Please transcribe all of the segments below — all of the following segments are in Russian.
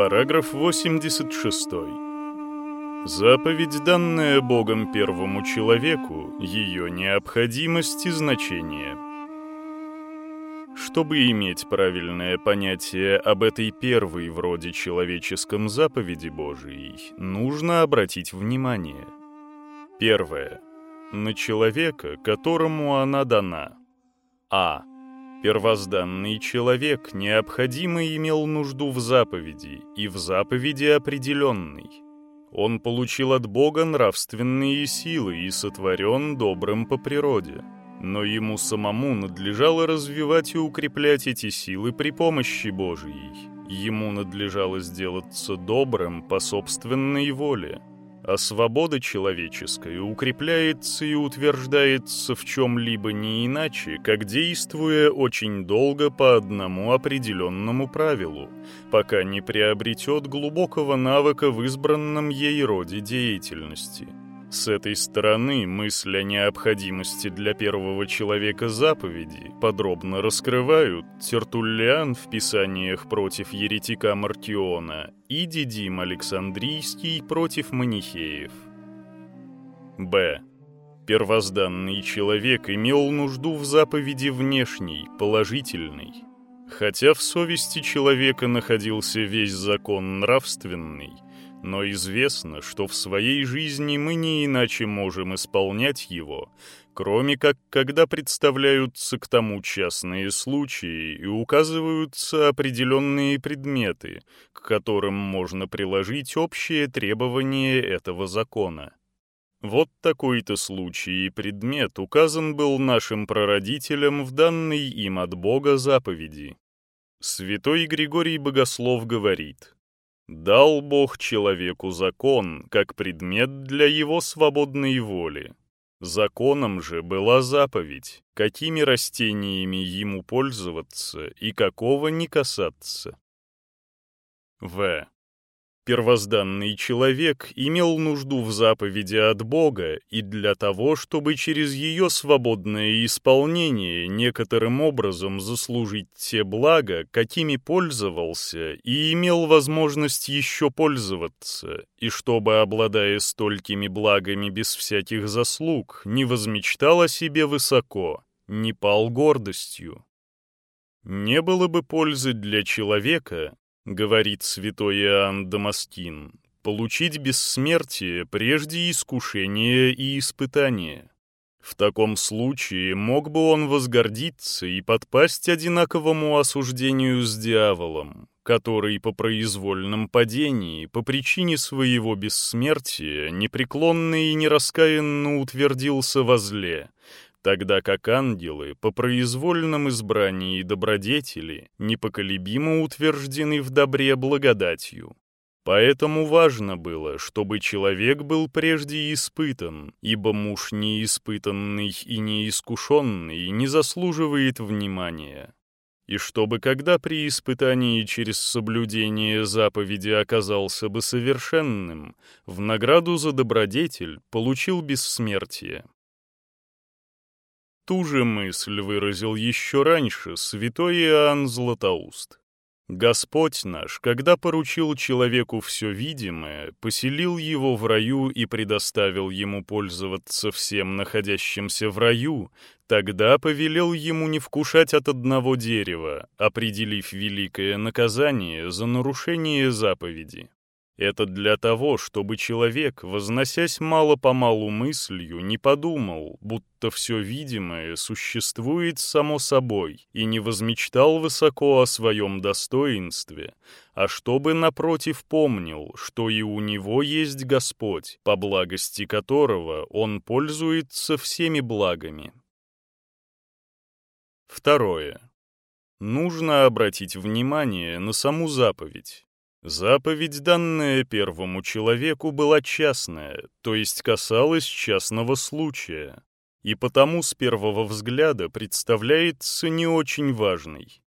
Параграф 86. Заповедь, данная Богом первому человеку, ее необходимость и значение. Чтобы иметь правильное понятие об этой первой вроде человеческом заповеди Божией, нужно обратить внимание. Первое. На человека, которому она дана. А. Первозданный человек необходимо имел нужду в заповеди, и в заповеди определенной. Он получил от Бога нравственные силы и сотворен добрым по природе. Но ему самому надлежало развивать и укреплять эти силы при помощи Божией. Ему надлежало сделаться добрым по собственной воле а свобода человеческая укрепляется и утверждается в чем-либо не иначе, как действуя очень долго по одному определенному правилу, пока не приобретет глубокого навыка в избранном ей роде деятельности – с этой стороны мысль о необходимости для первого человека заповеди подробно раскрывают Тертуллиан в писаниях против еретика Мартиона и Дидим Александрийский против манихеев. Б. Первозданный человек имел нужду в заповеди внешней, положительной. Хотя в совести человека находился весь закон нравственный – но известно, что в своей жизни мы не иначе можем исполнять его, кроме как когда представляются к тому частные случаи и указываются определенные предметы, к которым можно приложить общие требования этого закона. Вот такой-то случай и предмет указан был нашим прародителям в данной им от Бога заповеди. Святой Григорий Богослов говорит, Дал Бог человеку закон, как предмет для его свободной воли. Законом же была заповедь, какими растениями ему пользоваться и какого не касаться. В. Первозданный человек имел нужду в заповеди от Бога и для того, чтобы через ее свободное исполнение некоторым образом заслужить те блага, какими пользовался и имел возможность еще пользоваться, и чтобы, обладая столькими благами без всяких заслуг, не возмечтал о себе высоко, не пал гордостью. Не было бы пользы для человека, говорит святой Иоанн Дамаскин, получить бессмертие прежде искушения и испытания. В таком случае мог бы он возгордиться и подпасть одинаковому осуждению с дьяволом, который по произвольном падении, по причине своего бессмертия, непреклонно и нераскаянно утвердился во зле, тогда как ангелы по произвольном избрании добродетели непоколебимо утверждены в добре благодатью. Поэтому важно было, чтобы человек был прежде испытан, ибо муж неиспытанный и неискушенный не заслуживает внимания. И чтобы, когда при испытании через соблюдение заповеди оказался бы совершенным, в награду за добродетель получил бессмертие. Ту же мысль выразил еще раньше святой Иоанн Златоуст. Господь наш, когда поручил человеку все видимое, поселил его в раю и предоставил ему пользоваться всем находящимся в раю, тогда повелел ему не вкушать от одного дерева, определив великое наказание за нарушение заповеди. Это для того, чтобы человек, возносясь мало-помалу мыслью, не подумал, будто все видимое существует само собой, и не возмечтал высоко о своем достоинстве, а чтобы, напротив, помнил, что и у него есть Господь, по благости которого он пользуется всеми благами. Второе. Нужно обратить внимание на саму заповедь. Заповедь, данная первому человеку, была частная, то есть касалась частного случая, и потому с первого взгляда представляется не очень важной.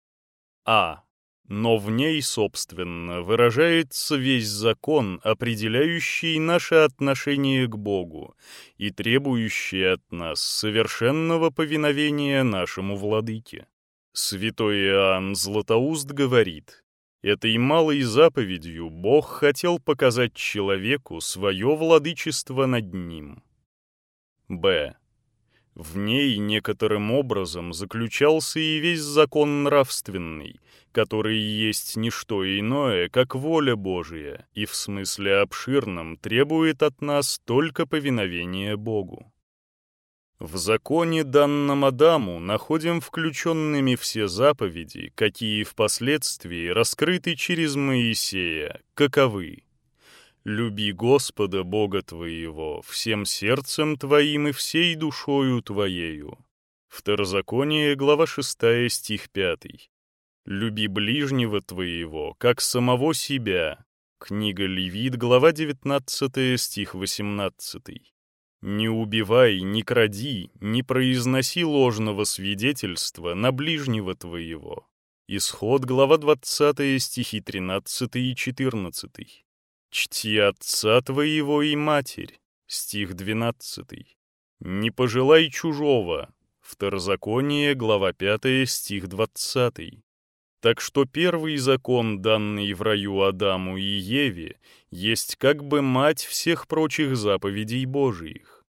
А. Но в ней, собственно, выражается весь закон, определяющий наше отношение к Богу и требующий от нас совершенного повиновения нашему владыке. Святой Иоанн Златоуст говорит, Этой малой заповедью Бог хотел показать человеку свое владычество над ним. Б. В ней некоторым образом заключался и весь закон нравственный, который есть не что иное, как воля Божия, и в смысле обширном требует от нас только повиновения Богу. В законе, данном Адаму, находим включенными все заповеди, какие впоследствии раскрыты через Моисея, каковы «Люби Господа Бога твоего всем сердцем твоим и всей душою твоею». Второзаконие, глава 6, стих 5. «Люби ближнего твоего, как самого себя». Книга Левит, глава 19, стих 18. «Не убивай, не кради, не произноси ложного свидетельства на ближнего твоего». Исход, глава 20, стихи 13 и 14. «Чти отца твоего и матерь», стих 12. «Не пожелай чужого», Второзаконие, глава 5, стих 20. Так что первый закон, данный в раю Адаму и Еве, есть как бы мать всех прочих заповедей Божиих.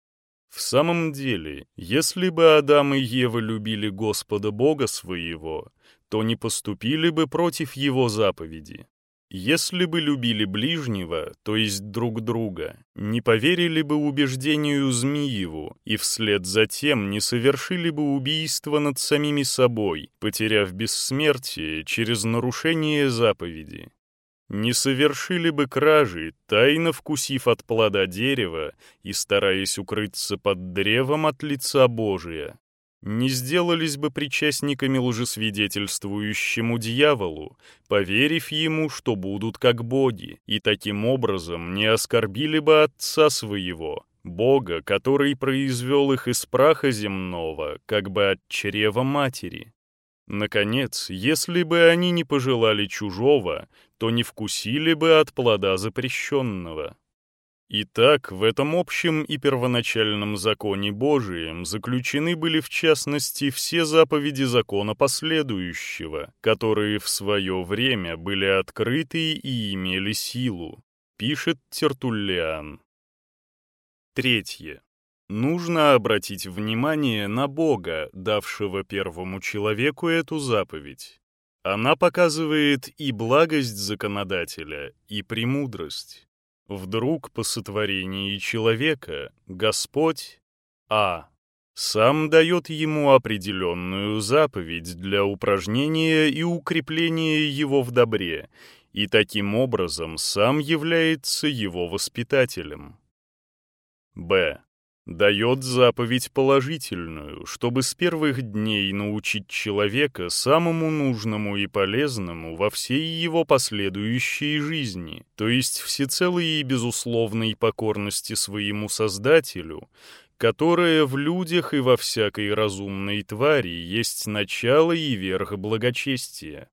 В самом деле, если бы Адам и Ева любили Господа Бога своего, то не поступили бы против его заповеди. Если бы любили ближнего, то есть друг друга, не поверили бы убеждению Змиеву и вслед за тем не совершили бы убийство над самими собой, потеряв бессмертие через нарушение заповеди. Не совершили бы кражи, тайно вкусив от плода дерева и стараясь укрыться под древом от лица Божия не сделались бы причастниками лжесвидетельствующему дьяволу, поверив ему, что будут как боги, и таким образом не оскорбили бы Отца своего, Бога, который произвел их из праха земного, как бы от чрева матери. Наконец, если бы они не пожелали чужого, то не вкусили бы от плода запрещенного. Итак, в этом общем и первоначальном законе Божием заключены были в частности все заповеди закона последующего, которые в свое время были открыты и имели силу, пишет Тертуллиан. Третье. Нужно обратить внимание на Бога, давшего первому человеку эту заповедь. Она показывает и благость законодателя, и премудрость. Вдруг по сотворении человека Господь А. Сам дает ему определенную заповедь для упражнения и укрепления его в добре, и таким образом сам является его воспитателем. Б дает заповедь положительную, чтобы с первых дней научить человека самому нужному и полезному во всей его последующей жизни, то есть всецелой и безусловной покорности своему Создателю, которая в людях и во всякой разумной твари есть начало и верх благочестия.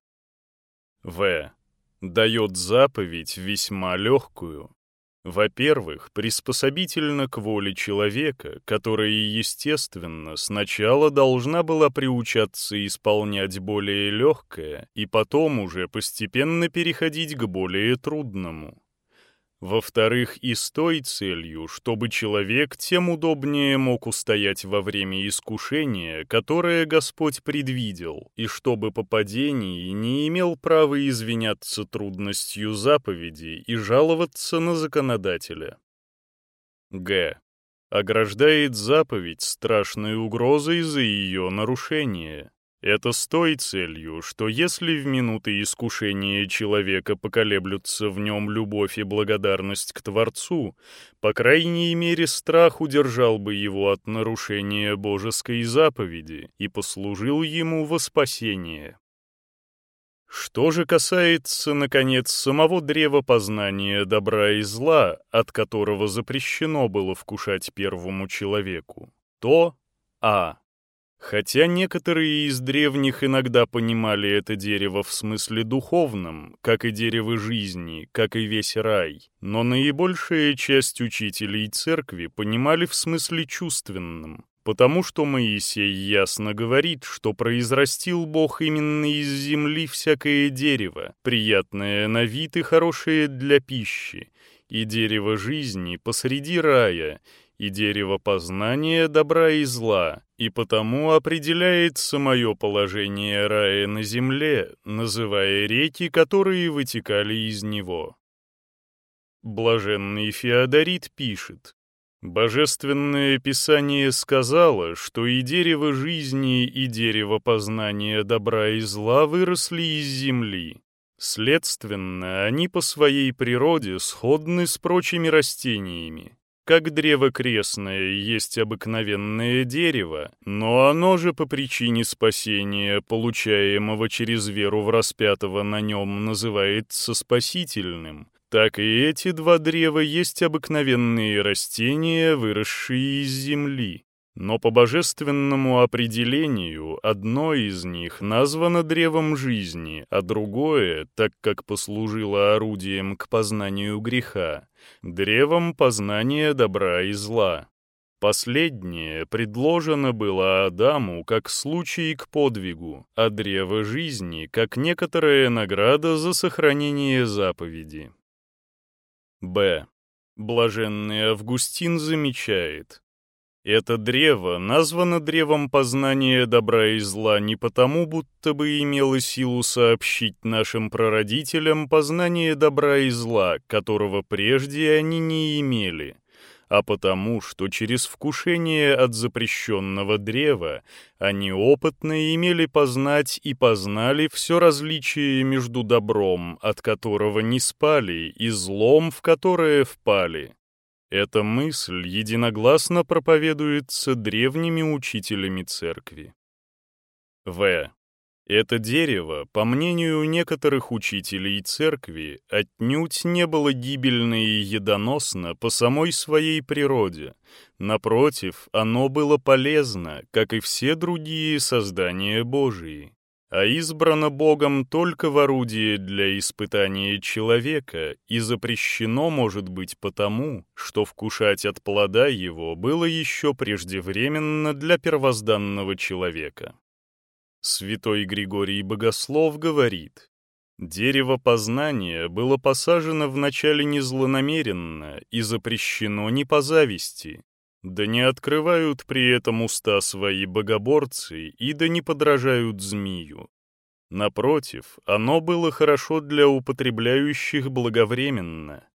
В. Дает заповедь весьма легкую, во-первых, приспособительно к воле человека, которая, естественно, сначала должна была приучаться исполнять более легкое и потом уже постепенно переходить к более трудному. Во-вторых, и с той целью, чтобы человек тем удобнее мог устоять во время искушения, которое Господь предвидел, и чтобы по падении не имел права извиняться трудностью заповеди и жаловаться на законодателя. Г. Ограждает заповедь страшной угрозой за ее нарушение. Это с той целью, что если в минуты искушения человека поколеблются в нем любовь и благодарность к Творцу, по крайней мере страх удержал бы его от нарушения божеской заповеди и послужил ему во спасение. Что же касается, наконец, самого древа познания добра и зла, от которого запрещено было вкушать первому человеку, то А. Хотя некоторые из древних иногда понимали это дерево в смысле духовном, как и дерево жизни, как и весь рай, но наибольшая часть учителей церкви понимали в смысле чувственном, Потому что Моисей ясно говорит, что произрастил Бог именно из земли всякое дерево, приятное на вид и хорошее для пищи, и дерево жизни посреди рая, и дерево познания добра и зла, и потому определяется мое положение рая на земле, называя реки, которые вытекали из него. Блаженный Феодорит пишет, Божественное Писание сказало, что и дерево жизни, и дерево познания добра и зла выросли из земли. Следственно, они по своей природе сходны с прочими растениями. Как древо крестное есть обыкновенное дерево, но оно же по причине спасения, получаемого через веру в распятого на нем, называется спасительным, так и эти два древа есть обыкновенные растения, выросшие из земли. Но по божественному определению одно из них названо древом жизни, а другое, так как послужило орудием к познанию греха, древом познания добра и зла. Последнее предложено было Адаму как случай к подвигу, а древо жизни как некоторая награда за сохранение заповеди. Б. Блаженный Августин замечает. Это древо названо древом познания добра и зла не потому, будто бы имело силу сообщить нашим прародителям познание добра и зла, которого прежде они не имели, а потому, что через вкушение от запрещенного древа они опытно имели познать и познали все различие между добром, от которого не спали, и злом, в которое впали. Эта мысль единогласно проповедуется древними учителями церкви. В. Это дерево, по мнению некоторых учителей церкви, отнюдь не было гибельно и едоносно по самой своей природе. Напротив, оно было полезно, как и все другие создания Божии, а избрано Богом только в орудие для испытания человека и запрещено, может быть, потому, что вкушать от плода его было еще преждевременно для первозданного человека. Святой Григорий Богослов говорит, «Дерево познания было посажено вначале не злонамеренно и запрещено не по зависти, да не открывают при этом уста свои богоборцы и да не подражают змею. Напротив, оно было хорошо для употребляющих благовременно,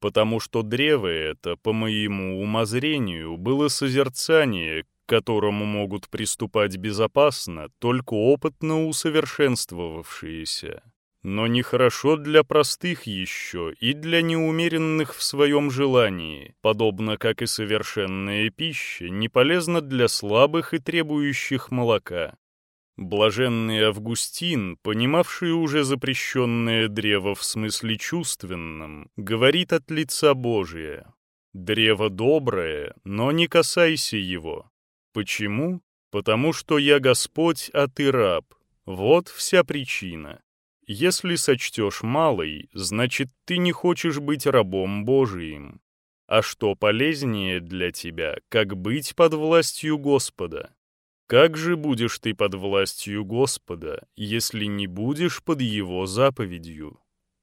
потому что древо это, по моему умозрению, было созерцание, к которому могут приступать безопасно только опытно усовершенствовавшиеся. Но нехорошо для простых еще и для неумеренных в своем желании, подобно как и совершенная пища, не полезна для слабых и требующих молока. Блаженный Августин, понимавший уже запрещенное древо в смысле чувственном, говорит от лица Божия. «Древо доброе, но не касайся его, Почему? Потому что я Господь, а ты раб. Вот вся причина. Если сочтешь малый, значит, ты не хочешь быть рабом Божиим. А что полезнее для тебя, как быть под властью Господа? Как же будешь ты под властью Господа, если не будешь под Его заповедью?